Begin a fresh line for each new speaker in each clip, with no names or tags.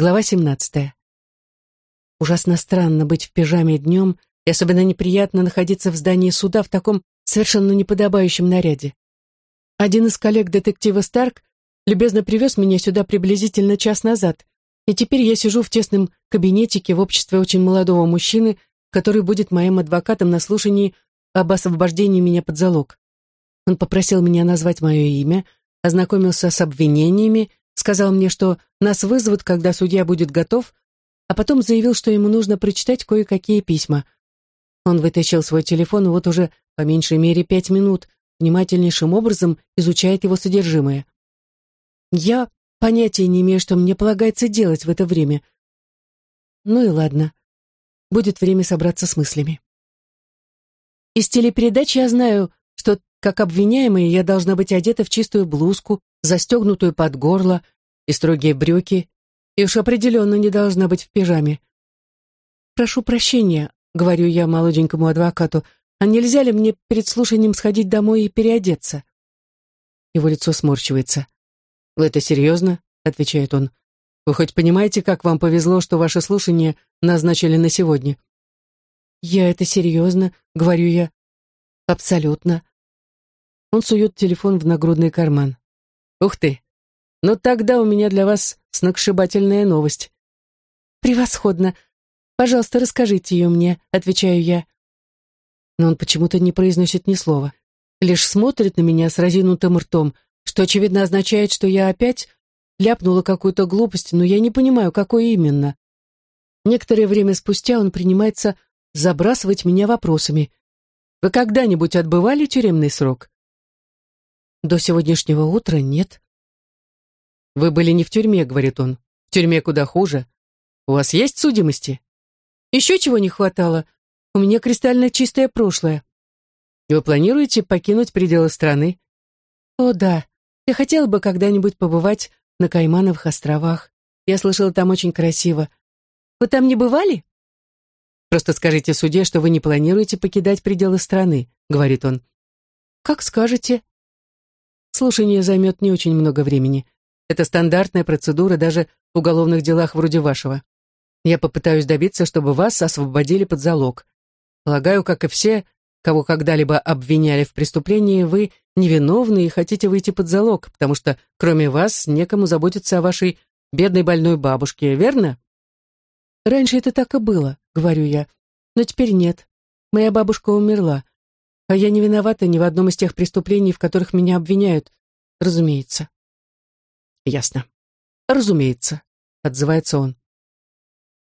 Глава 17. Ужасно странно быть в пижаме днем, и особенно неприятно находиться в здании суда в таком совершенно неподобающем наряде. Один из коллег детектива Старк любезно привез меня сюда приблизительно час назад, и теперь я сижу в тесном кабинетике в обществе очень молодого мужчины, который будет моим адвокатом на слушании об освобождении меня под залог. Он попросил меня назвать мое имя, ознакомился с обвинениями сказал мне, что нас вызовут, когда судья будет готов, а потом заявил, что ему нужно прочитать кое-какие письма. Он вытащил свой телефон и вот уже по меньшей мере пять минут внимательнейшим образом изучает его содержимое. Я понятия не имею, что мне полагается делать в это время. Ну и ладно. Будет время собраться с мыслями. Из телепередач я знаю, что, как обвиняемая, я должна быть одета в чистую блузку, застегнутую под горло и строгие брюки, и уж определенно не должна быть в пижаме. «Прошу прощения», — говорю я молоденькому адвокату, «а нельзя ли мне перед слушанием сходить домой и переодеться?» Его лицо сморщивается. «Вы это серьезно?» — отвечает он. «Вы хоть понимаете, как вам повезло, что ваше слушание назначили на сегодня?» «Я это серьезно», — говорю я. «Абсолютно». Он сует телефон в нагрудный карман. Ух ты! Ну тогда у меня для вас сногсшибательная новость. Превосходно. Пожалуйста, расскажите ее мне, отвечаю я. Но он почему-то не произносит ни слова. Лишь смотрит на меня с разинутым ртом, что, очевидно, означает, что я опять ляпнула какую-то глупость, но я не понимаю, какой именно. Некоторое время спустя он принимается забрасывать меня вопросами. «Вы когда-нибудь отбывали тюремный срок?» До сегодняшнего утра нет. Вы были не в тюрьме, говорит он. В тюрьме куда хуже. У вас есть судимости? Еще чего не хватало. У меня кристально чистое прошлое. Вы планируете покинуть пределы страны? О, да. Я хотела бы когда-нибудь побывать на Каймановых островах. Я слышала, там очень красиво. Вы там не бывали? Просто скажите суде, что вы не планируете покидать пределы страны, говорит он. Как скажете, Слушание займет не очень много времени. Это стандартная процедура даже в уголовных делах вроде вашего. Я попытаюсь добиться, чтобы вас освободили под залог. Полагаю, как и все, кого когда-либо обвиняли в преступлении, вы невиновны и хотите выйти под залог, потому что кроме вас некому заботиться о вашей бедной больной бабушке, верно? Раньше это так и было, говорю я, но теперь нет. Моя бабушка умерла. А я не виновата ни в одном из тех преступлений, в которых меня обвиняют, разумеется. Ясно. Разумеется, отзывается он.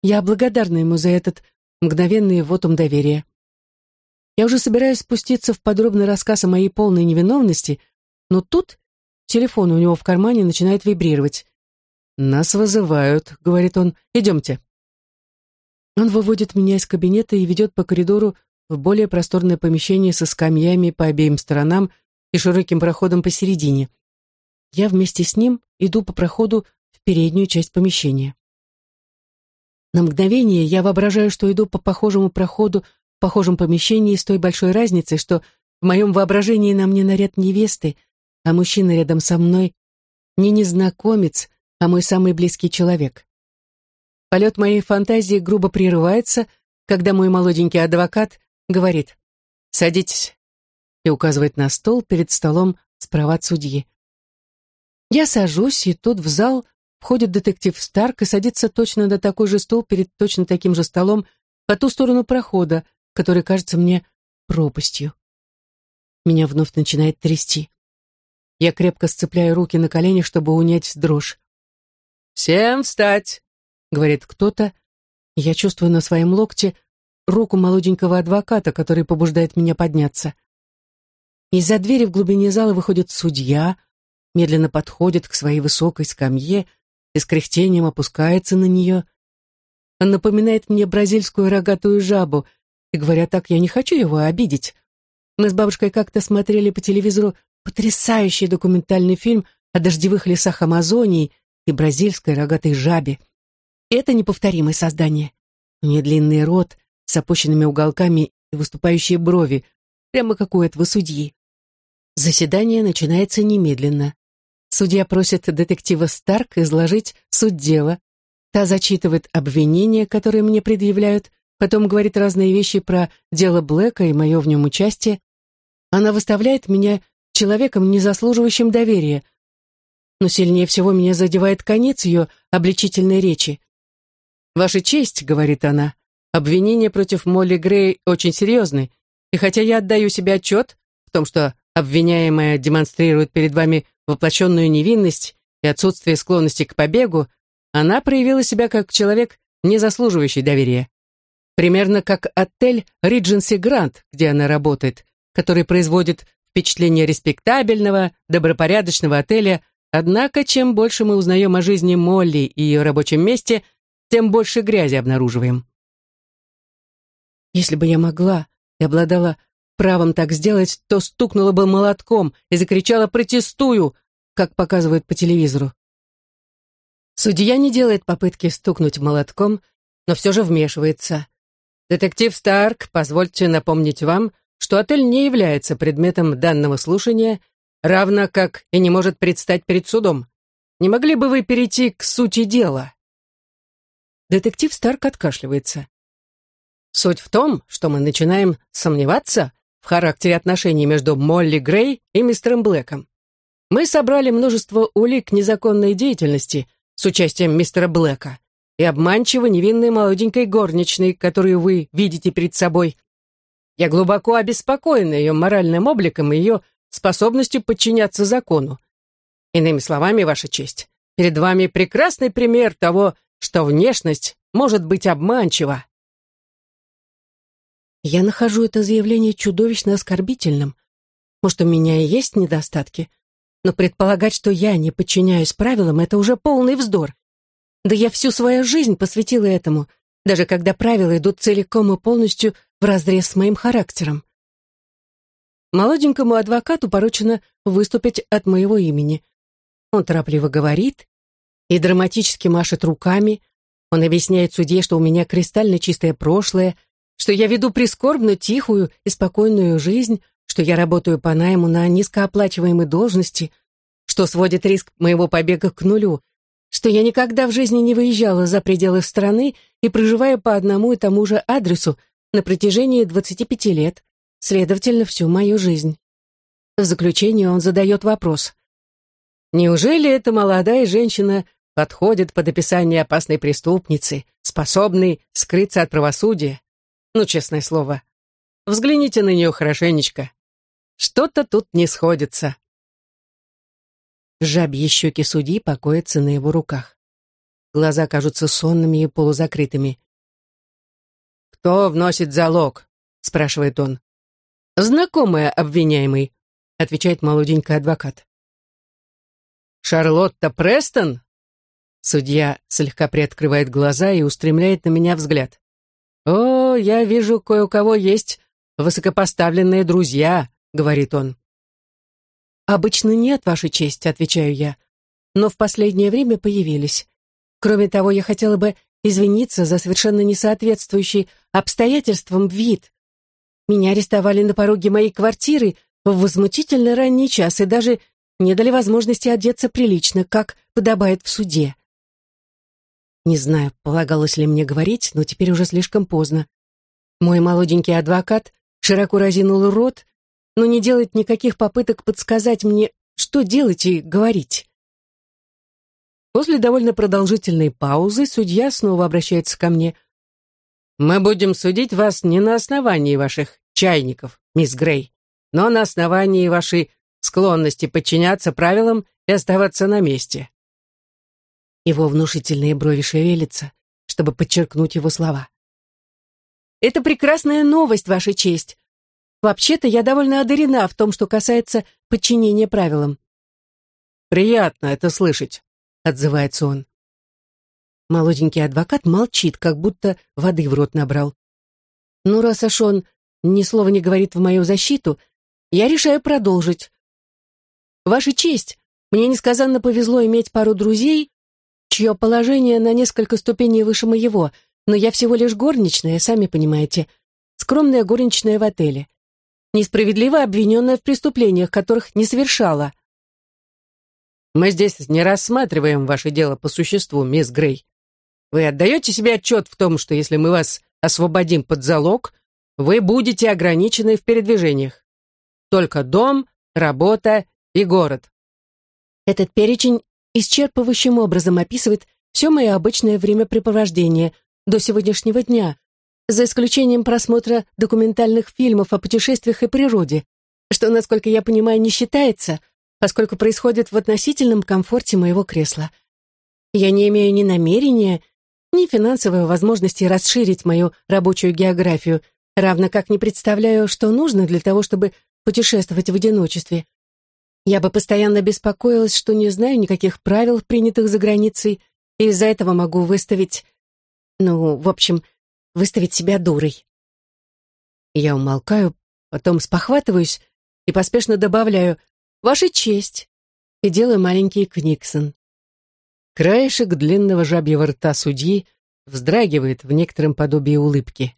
Я благодарна ему за этот мгновенный вотум доверия. Я уже собираюсь спуститься в подробный рассказ о моей полной невиновности, но тут телефон у него в кармане начинает вибрировать. «Нас вызывают», — говорит он. «Идемте». Он выводит меня из кабинета и ведет по коридору в более просторное помещение со скамьями по обеим сторонам и широким проходом посередине. Я вместе с ним иду по проходу в переднюю часть помещения. На мгновение я воображаю, что иду по похожему проходу в похожем помещении с той большой разницей, что в моем воображении на мне наряд невесты, а мужчина рядом со мной не незнакомец, а мой самый близкий человек. Полет моей фантазии грубо прерывается, когда мой молоденький адвокат говорит «Садитесь» и указывает на стол перед столом справа от судьи. Я сажусь, и тут в зал входит детектив Старк и садится точно на такой же стол перед точно таким же столом по ту сторону прохода, который кажется мне пропастью. Меня вновь начинает трясти. Я крепко сцепляю руки на коленях, чтобы унять дрожь. «Всем встать!» — говорит кто-то. Я чувствую на своем локте руку молоденького адвоката, который побуждает меня подняться. Из-за двери в глубине зала выходит судья, медленно подходит к своей высокой скамье и с кряхтением опускается на нее. Он напоминает мне бразильскую рогатую жабу, и, говоря так, я не хочу его обидеть. Мы с бабушкой как-то смотрели по телевизору потрясающий документальный фильм о дождевых лесах Амазонии и бразильской рогатой жабе. Это неповторимое создание. У нее длинный рот, с опущенными уголками и выступающие брови, прямо как у этого судьи. Заседание начинается немедленно. Судья просит детектива Старк изложить суть дела, Та зачитывает обвинения, которые мне предъявляют, потом говорит разные вещи про дело Блэка и мое в нем участие. Она выставляет меня человеком, не заслуживающим доверия. Но сильнее всего меня задевает конец ее обличительной речи. «Ваша честь», — говорит она, — «обвинения против Молли Грей очень серьезны, и хотя я отдаю себе отчет в том, что обвиняемая демонстрирует перед вами воплощенную невинность и отсутствие склонности к побегу, она проявила себя как человек, не заслуживающий доверия. Примерно как отель Ридженси Грант, где она работает, который производит впечатление респектабельного, добропорядочного отеля, однако чем больше мы узнаем о жизни Молли и ее рабочем месте, тем больше грязи обнаруживаем. Если бы я могла и обладала правом так сделать, то стукнула бы молотком и закричала «протестую», как показывают по телевизору. Судья не делает попытки стукнуть молотком, но все же вмешивается. «Детектив Старк, позвольте напомнить вам, что отель не является предметом данного слушания, равно как и не может предстать перед судом. Не могли бы вы перейти к сути дела?» Детектив Старк откашливается. «Суть в том, что мы начинаем сомневаться в характере отношений между Молли Грей и мистером Блэком. Мы собрали множество улик незаконной деятельности с участием мистера Блэка и обманчиво невинной молоденькой горничной, которую вы видите перед собой. Я глубоко обеспокоена ее моральным обликом и ее способностью подчиняться закону. Иными словами, Ваша честь, перед вами прекрасный пример того, что внешность может быть обманчива. Я нахожу это заявление чудовищно оскорбительным. Может, у меня и есть недостатки, но предполагать, что я не подчиняюсь правилам, это уже полный вздор. Да я всю свою жизнь посвятила этому, даже когда правила идут целиком и полностью вразрез с моим характером. Молоденькому адвокату поручено выступить от моего имени. Он торопливо говорит и драматически машет руками. Он объясняет судье, что у меня кристально чистое прошлое, что я веду прискорбно тихую и спокойную жизнь, что я работаю по найму на низкооплачиваемой должности, что сводит риск моего побега к нулю, что я никогда в жизни не выезжала за пределы страны и проживаю по одному и тому же адресу на протяжении 25 лет, следовательно, всю мою жизнь. В заключение он задает вопрос. Неужели эта молодая женщина подходит под описание опасной преступницы, способной скрыться от правосудия? Ну, честное слово. Взгляните на нее хорошенечко. Что-то тут не сходится. Жабьи щеки судьи покоятся на его руках. Глаза кажутся сонными и полузакрытыми. «Кто вносит залог?» — спрашивает он. «Знакомая обвиняемый», — отвечает молоденький адвокат. «Шарлотта Престон?» Судья слегка приоткрывает глаза и устремляет на меня взгляд. «О, я вижу, кое у кого есть высокопоставленные друзья», — говорит он. «Обычно нет, Ваша честь», — отвечаю я, «но в последнее время появились. Кроме того, я хотела бы извиниться за совершенно несоответствующий обстоятельствам вид. Меня арестовали на пороге моей квартиры в возмутительно ранний час и даже не дали возможности одеться прилично, как подобает в суде. Не знаю, полагалось ли мне говорить, но теперь уже слишком поздно. Мой молоденький адвокат широко разинул рот, но не делает никаких попыток подсказать мне, что делать и говорить. После довольно продолжительной паузы судья снова обращается ко мне. «Мы будем судить вас не на основании ваших чайников, мисс Грей, но на основании вашей склонности подчиняться правилам и оставаться на месте. Его внушительные брови шевелятся, чтобы подчеркнуть его слова. «Это прекрасная новость, Ваша честь. Вообще-то я довольно одарена в том, что касается подчинения правилам». «Приятно это слышать», — отзывается он. Молоденький адвокат молчит, как будто воды в рот набрал. Ну, раз уж он ни слова не говорит в мою защиту, я решаю продолжить. Ваша честь, мне несказанно повезло иметь пару друзей, чье положение на несколько ступеней выше моего, но я всего лишь горничная, сами понимаете, скромная горничная в отеле, несправедливо обвиненная в преступлениях, которых не совершала. Мы здесь не рассматриваем ваше дело по существу, мисс Грей.
Вы отдаете себе отчет в том, что если мы вас освободим под залог, вы будете ограничены в передвижениях. Только дом, работа и город.
Этот перечень исчерпывающим образом описывает все мое обычное времяпрепровождение до сегодняшнего дня, за исключением просмотра документальных фильмов о путешествиях и природе, что, насколько я понимаю, не считается, поскольку происходит в относительном комфорте моего кресла. Я не имею ни намерения, ни финансовой возможности расширить мою рабочую географию, равно как не представляю, что нужно для того, чтобы путешествовать в одиночестве. Я бы постоянно беспокоилась, что не знаю никаких правил, принятых за границей, и из-за этого могу выставить... Ну, в общем, выставить себя дурой. Я умолкаю, потом спохватываюсь и поспешно добавляю «Ваша честь!» и делаю маленький книксон.
Краешек длинного жабьего рта судьи вздрагивает в некотором подобии улыбки.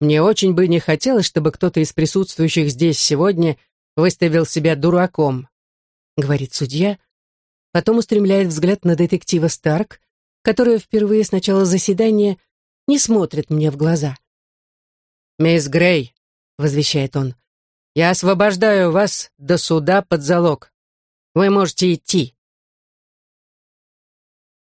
Мне очень бы не хотелось, чтобы кто-то из присутствующих здесь сегодня выставил себя дураком, говорит судья, потом устремляет взгляд на детектива Старк, который впервые с начала заседания не смотрит мне в глаза. «Мисс Грей», — возвещает он, — «я освобождаю вас до суда под залог. Вы можете идти».